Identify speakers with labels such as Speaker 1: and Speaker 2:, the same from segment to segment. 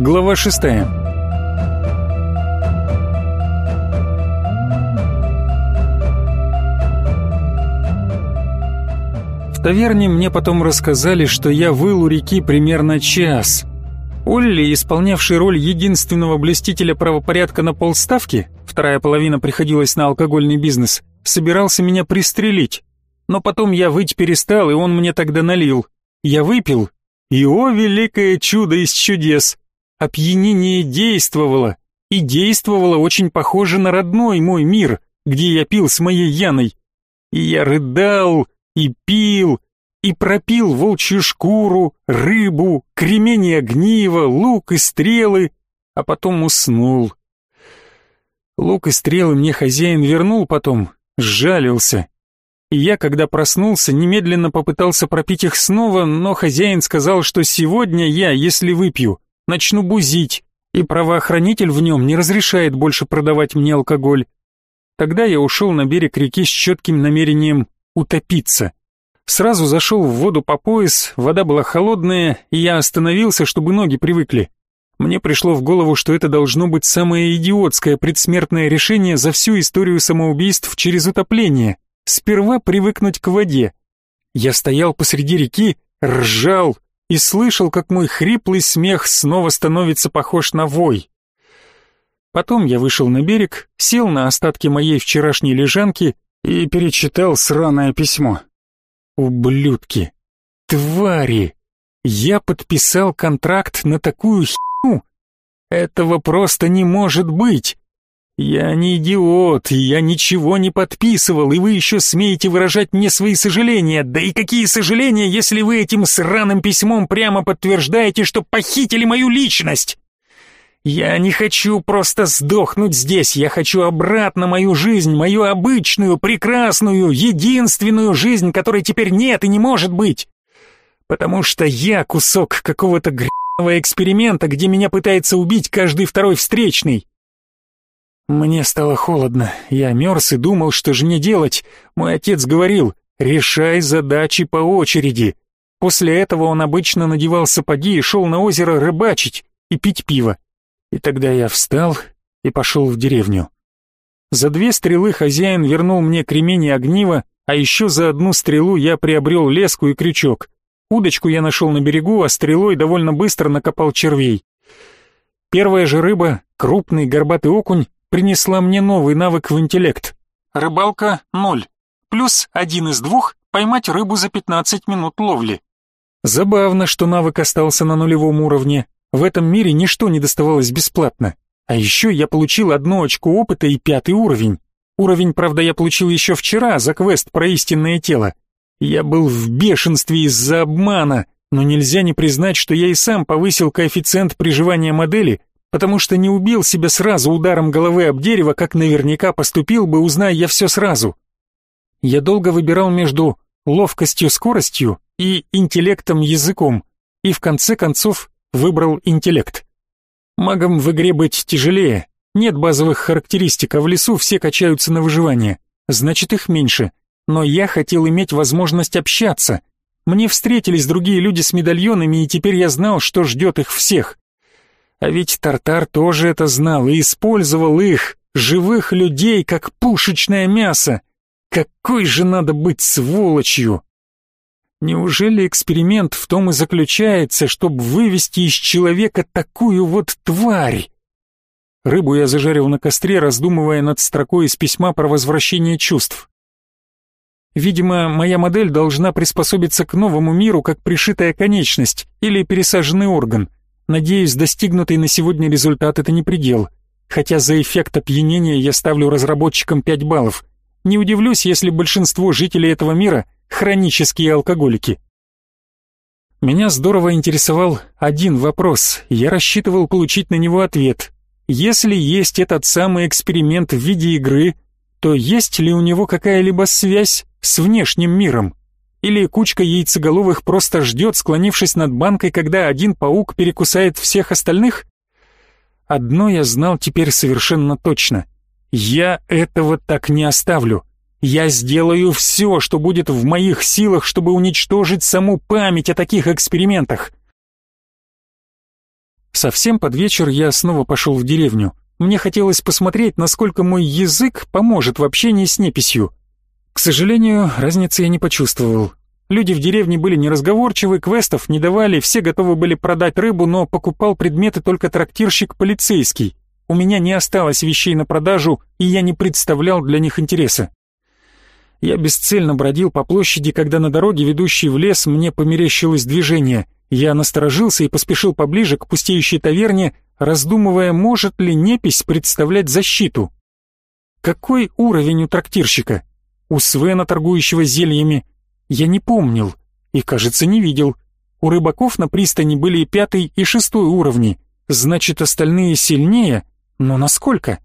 Speaker 1: Глава шестая. В таверне мне потом рассказали, что я выл у реки примерно час. Олли, исполнявший роль единственного блестителя правопорядка на полставки, вторая половина приходилась на алкогольный бизнес, собирался меня пристрелить. Но потом я выть перестал, и он мне тогда налил. Я выпил, и о, великое чудо из чудес! Опьянение действовало, и действовало очень похоже на родной мой мир, где я пил с моей Яной. И я рыдал, и пил, и пропил волчью шкуру, рыбу, кремень и огниво, лук и стрелы, а потом уснул. Лук и стрелы мне хозяин вернул потом, сжалился. И я, когда проснулся, немедленно попытался пропить их снова, но хозяин сказал, что сегодня я, если выпью, начну бузить, и правоохранитель в нем не разрешает больше продавать мне алкоголь. Тогда я ушел на берег реки с четким намерением утопиться. Сразу зашел в воду по пояс, вода была холодная, и я остановился, чтобы ноги привыкли. Мне пришло в голову, что это должно быть самое идиотское предсмертное решение за всю историю самоубийств через утопление. Сперва привыкнуть к воде. Я стоял посреди реки, ржал и слышал, как мой хриплый смех снова становится похож на вой. Потом я вышел на берег, сел на остатки моей вчерашней лежанки и перечитал сраное письмо. Ублюдки! Твари! Я подписал контракт на такую херню! Этого просто не может быть! Я не идиот, я ничего не подписывал, и вы еще смеете выражать мне свои сожаления. Да и какие сожаления, если вы этим сраным письмом прямо подтверждаете, что похитили мою личность? Я не хочу просто сдохнуть здесь, я хочу обратно мою жизнь, мою обычную, прекрасную, единственную жизнь, которой теперь нет и не может быть. Потому что я кусок какого-то гребаного эксперимента, где меня пытается убить каждый второй встречный. Мне стало холодно, я мерз и думал, что же мне делать. Мой отец говорил, решай задачи по очереди. После этого он обычно надевал сапоги и шел на озеро рыбачить и пить пиво. И тогда я встал и пошел в деревню. За две стрелы хозяин вернул мне кремень и огниво, а еще за одну стрелу я приобрел леску и крючок. Удочку я нашел на берегу, а стрелой довольно быстро накопал червей. Первая же рыба, крупный горбатый окунь, принесла мне новый навык в интеллект. Рыбалка — ноль. Плюс один из двух — поймать рыбу за 15 минут ловли. Забавно, что навык остался на нулевом уровне, в этом мире ничто не доставалось бесплатно. А еще я получил одно очко опыта и пятый уровень. Уровень, правда, я получил еще вчера за квест про истинное тело. Я был в бешенстве из-за обмана, но нельзя не признать, что я и сам повысил коэффициент приживания модели, потому что не убил себя сразу ударом головы об дерево, как наверняка поступил бы, узная я все сразу. Я долго выбирал между ловкостью-скоростью и интеллектом-языком, и в конце концов выбрал интеллект. Магам в игре быть тяжелее. Нет базовых характеристик, а в лесу все качаются на выживание. Значит, их меньше. Но я хотел иметь возможность общаться. Мне встретились другие люди с медальонами, и теперь я знал, что ждет их всех. А ведь Тартар тоже это знал и использовал их, живых людей, как пушечное мясо. Какой же надо быть сволочью! Неужели эксперимент в том и заключается, чтобы вывести из человека такую вот тварь? Рыбу я зажарил на костре, раздумывая над строкой из письма про возвращение чувств. Видимо, моя модель должна приспособиться к новому миру, как пришитая конечность или пересаженный орган. Надеюсь, достигнутый на сегодня результат это не предел. Хотя за эффект опьянения я ставлю разработчикам 5 баллов. Не удивлюсь, если большинство жителей этого мира — хронические алкоголики. Меня здорово интересовал один вопрос, я рассчитывал получить на него ответ. Если есть этот самый эксперимент в виде игры, то есть ли у него какая-либо связь с внешним миром? Или кучка яйцеголовых просто ждет, склонившись над банкой, когда один паук перекусает всех остальных? Одно я знал теперь совершенно точно. Я этого так не оставлю. Я сделаю все, что будет в моих силах, чтобы уничтожить саму память о таких экспериментах. Совсем под вечер я снова пошел в деревню. Мне хотелось посмотреть, насколько мой язык поможет в общении с неписью. К сожалению, разницы я не почувствовал. Люди в деревне были неразговорчивы, квестов не давали, все готовы были продать рыбу, но покупал предметы только трактирщик полицейский. У меня не осталось вещей на продажу, и я не представлял для них интереса. Я бесцельно бродил по площади, когда на дороге, ведущей в лес, мне померещилось движение. Я насторожился и поспешил поближе к пустеющей таверне, раздумывая, может ли непись представлять защиту. Какой уровень у трактирщика? У Свена, торгующего зельями, я не помнил и, кажется, не видел. У рыбаков на пристани были пятый и шестой уровни, значит, остальные сильнее, но насколько?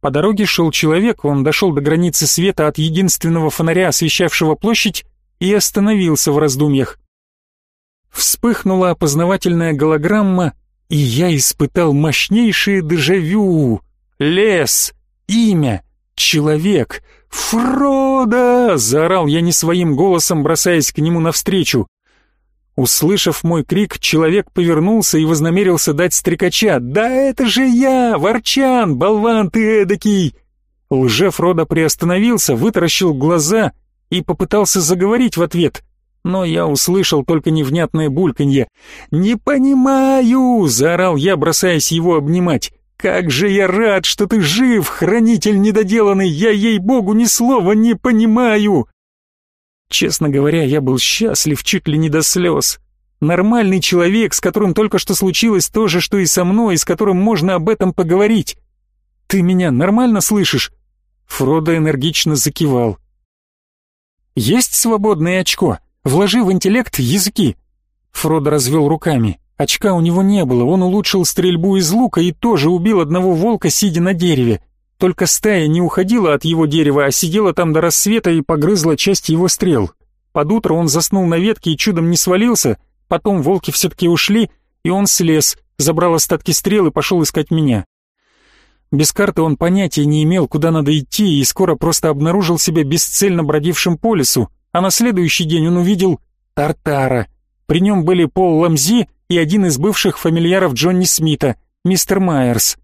Speaker 1: По дороге шел человек, он дошел до границы света от единственного фонаря, освещавшего площадь, и остановился в раздумьях. Вспыхнула опознавательная голограмма, и я испытал мощнейшее дежавю. Лес, имя, человек — «Фродо!» — заорал я не своим голосом, бросаясь к нему навстречу. Услышав мой крик, человек повернулся и вознамерился дать стрекача. «Да это же я! Ворчан! Болван ты эдакий!» Лже-Фродо приостановился, вытаращил глаза и попытался заговорить в ответ, но я услышал только невнятное бульканье. «Не понимаю!» — заорал я, бросаясь его обнимать. «Как же я рад, что ты жив, хранитель недоделанный! Я, ей-богу, ни слова не понимаю!» Честно говоря, я был счастлив чуть ли не до слез. Нормальный человек, с которым только что случилось то же, что и со мной, с которым можно об этом поговорить. «Ты меня нормально слышишь?» Фродо энергично закивал. «Есть свободное очко? Вложи в интеллект языки!» Фродо развел руками. Очка у него не было, он улучшил стрельбу из лука и тоже убил одного волка, сидя на дереве. Только стая не уходила от его дерева, а сидела там до рассвета и погрызла часть его стрел. Под утро он заснул на ветке и чудом не свалился, потом волки все-таки ушли, и он слез, забрал остатки стрел и пошел искать меня. Без карты он понятия не имел, куда надо идти, и скоро просто обнаружил себя бесцельно бродившим по лесу, а на следующий день он увидел Тартара. При нем были Пол Ламзи и один из бывших фамильяров Джонни Смита, мистер Майерс.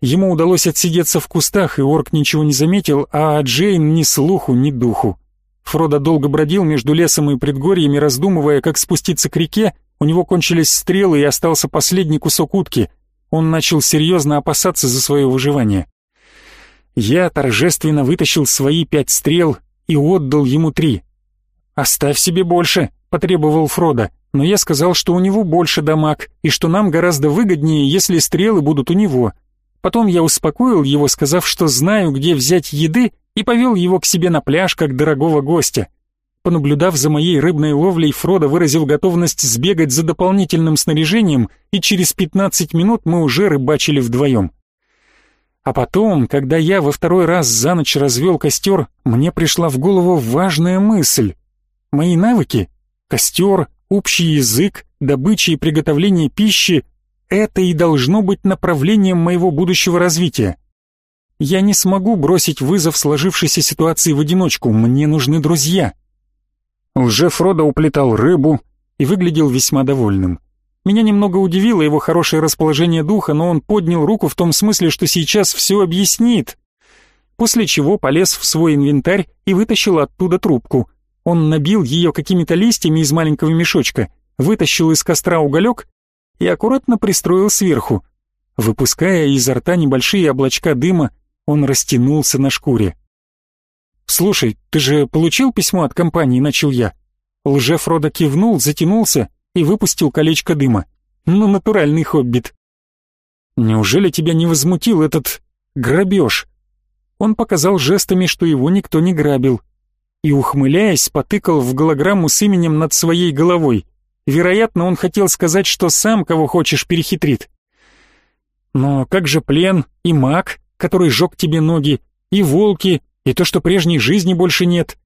Speaker 1: Ему удалось отсидеться в кустах, и орк ничего не заметил, а Джейн ни слуху, ни духу. Фродо долго бродил между лесом и предгорьями, раздумывая, как спуститься к реке, у него кончились стрелы и остался последний кусок утки. Он начал серьезно опасаться за свое выживание. Я торжественно вытащил свои пять стрел и отдал ему три. «Оставь себе больше», — потребовал Фродо но я сказал, что у него больше дамаг, и что нам гораздо выгоднее, если стрелы будут у него. Потом я успокоил его, сказав, что знаю, где взять еды, и повел его к себе на пляж, как дорогого гостя. Понаблюдав за моей рыбной ловлей, Фродо выразил готовность сбегать за дополнительным снаряжением, и через 15 минут мы уже рыбачили вдвоем. А потом, когда я во второй раз за ночь развел костер, мне пришла в голову важная мысль. Мои навыки — костер, Общий язык, добыча и приготовление пищи — это и должно быть направлением моего будущего развития. Я не смогу бросить вызов сложившейся ситуации в одиночку, мне нужны друзья. Лже-Фродо уплетал рыбу и выглядел весьма довольным. Меня немного удивило его хорошее расположение духа, но он поднял руку в том смысле, что сейчас все объяснит. После чего полез в свой инвентарь и вытащил оттуда трубку — он набил ее какими-то листьями из маленького мешочка, вытащил из костра уголек и аккуратно пристроил сверху. Выпуская изо рта небольшие облачка дыма, он растянулся на шкуре. «Слушай, ты же получил письмо от компании?» — начал я. Лже-Фродо кивнул, затянулся и выпустил колечко дыма. «Ну, натуральный хоббит». «Неужели тебя не возмутил этот грабеж?» Он показал жестами, что его никто не грабил, и, ухмыляясь, потыкал в голограмму с именем над своей головой. Вероятно, он хотел сказать, что сам кого хочешь перехитрит. Но как же плен и маг, который жег тебе ноги, и волки, и то, что прежней жизни больше нет?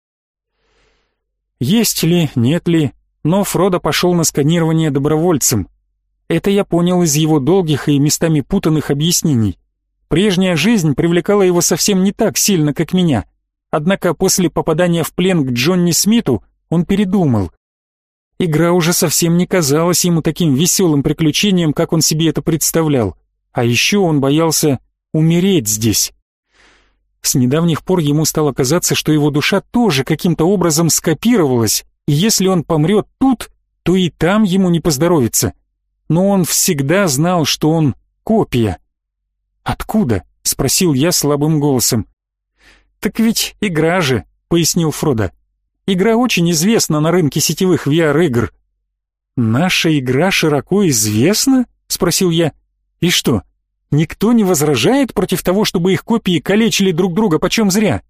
Speaker 1: Есть ли, нет ли, но Фродо пошел на сканирование добровольцем. Это я понял из его долгих и местами путанных объяснений. Прежняя жизнь привлекала его совсем не так сильно, как меня — Однако после попадания в плен к Джонни Смиту он передумал. Игра уже совсем не казалась ему таким веселым приключением, как он себе это представлял. А еще он боялся умереть здесь. С недавних пор ему стало казаться, что его душа тоже каким-то образом скопировалась, и если он помрет тут, то и там ему не поздоровится. Но он всегда знал, что он копия. «Откуда?» — спросил я слабым голосом. «Так ведь игра же», — пояснил Фродо. «Игра очень известна на рынке сетевых VR-игр». «Наша игра широко известна?» — спросил я. «И что, Никто не возражает против того, чтобы их копии калечили друг друга почем зря.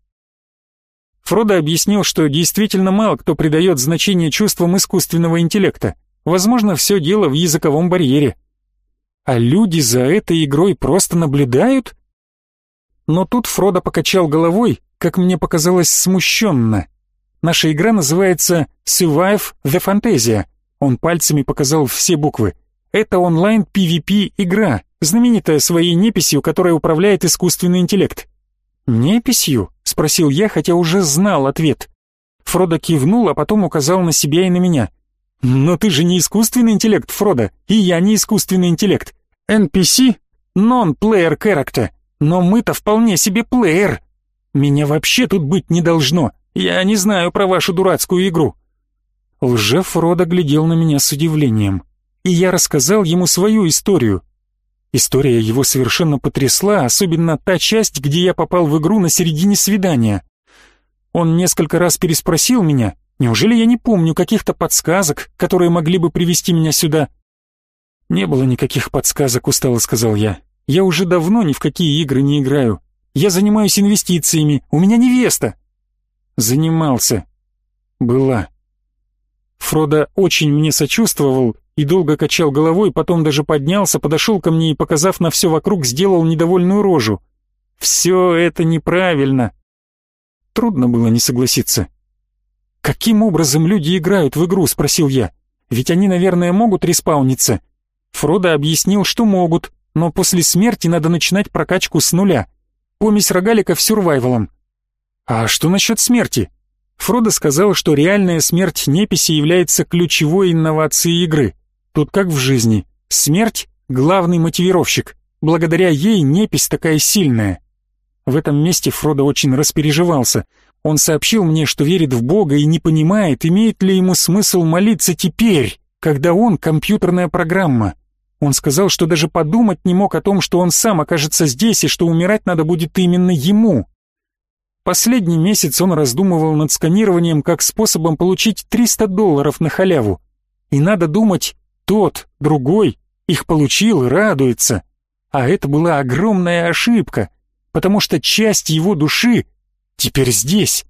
Speaker 1: Фродо объяснил, что действительно мало кто придает значение чувствам искусственного интеллекта. Возможно, все дело в языковом барьере. А люди за этой игрой просто наблюдают? Но тут Фродо покачал головой, как мне показалось, смущенно. Наша игра называется Survive the Fantasia. Он пальцами показал все буквы. Это онлайн PvP игра, знаменитая своей неписью, которая управляет искусственный интеллект. «Неписью?» — спросил я, хотя уже знал ответ. Фродо кивнул, а потом указал на себя и на меня. «Но ты же не искусственный интеллект, Фродо, и я не искусственный интеллект. NPC — non-player character, но мы-то вполне себе плеер. Меня вообще тут быть не должно, я не знаю про вашу дурацкую игру». Лже Фродо глядел на меня с удивлением, и я рассказал ему свою историю, История его совершенно потрясла, особенно та часть, где я попал в игру на середине свидания. Он несколько раз переспросил меня, неужели я не помню каких-то подсказок, которые могли бы привести меня сюда? Не было никаких подсказок, устало сказал я. Я уже давно ни в какие игры не играю. Я занимаюсь инвестициями, у меня невеста. Занимался. Была. Фродо очень мне сочувствовал и долго качал головой, потом даже поднялся, подошел ко мне и, показав на все вокруг, сделал недовольную рожу. «Все это неправильно!» Трудно было не согласиться. «Каким образом люди играют в игру?» — спросил я. «Ведь они, наверное, могут респауниться». Фродо объяснил, что могут, но после смерти надо начинать прокачку с нуля. Помесь рогалика в сюрвайвалом. «А что насчет смерти?» Фродо сказал, что реальная смерть неписи является ключевой инновацией игры. Тут как в жизни. Смерть — главный мотивировщик. Благодаря ей непись такая сильная. В этом месте Фродо очень распереживался. Он сообщил мне, что верит в Бога и не понимает, имеет ли ему смысл молиться теперь, когда он компьютерная программа. Он сказал, что даже подумать не мог о том, что он сам окажется здесь и что умирать надо будет именно ему. Последний месяц он раздумывал над сканированием как способом получить 300 долларов на халяву. И надо думать, тот, другой, их получил и радуется. А это была огромная ошибка, потому что часть его души теперь здесь.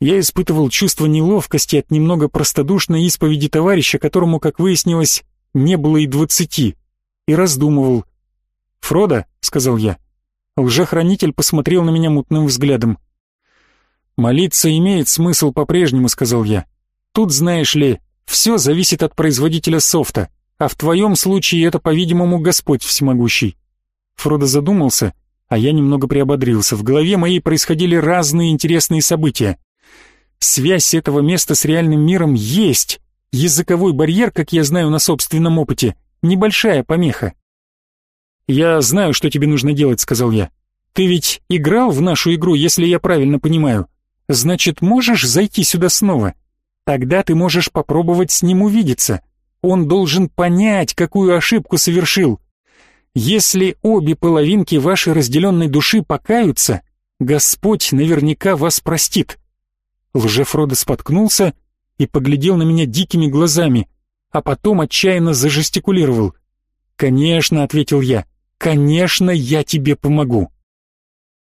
Speaker 1: Я испытывал чувство неловкости от немного простодушной исповеди товарища, которому, как выяснилось, не было и двадцати, и раздумывал. «Фродо», — сказал я. Лжехранитель посмотрел на меня мутным взглядом. «Молиться имеет смысл по-прежнему», — сказал я. «Тут, знаешь ли, все зависит от производителя софта, а в твоем случае это, по-видимому, Господь всемогущий. Фродо задумался, а я немного приободрился. В голове моей происходили разные интересные события. Связь этого места с реальным миром есть. Языковой барьер, как я знаю на собственном опыте, небольшая помеха. «Я знаю, что тебе нужно делать», — сказал я. «Ты ведь играл в нашу игру, если я правильно понимаю. Значит, можешь зайти сюда снова?» Тогда ты можешь попробовать с ним увидеться. Он должен понять, какую ошибку совершил. Если обе половинки вашей разделенной души покаются, Господь наверняка вас простит. Лжефродо споткнулся и поглядел на меня дикими глазами, а потом отчаянно зажестикулировал. «Конечно», — ответил я, — «конечно, я тебе помогу».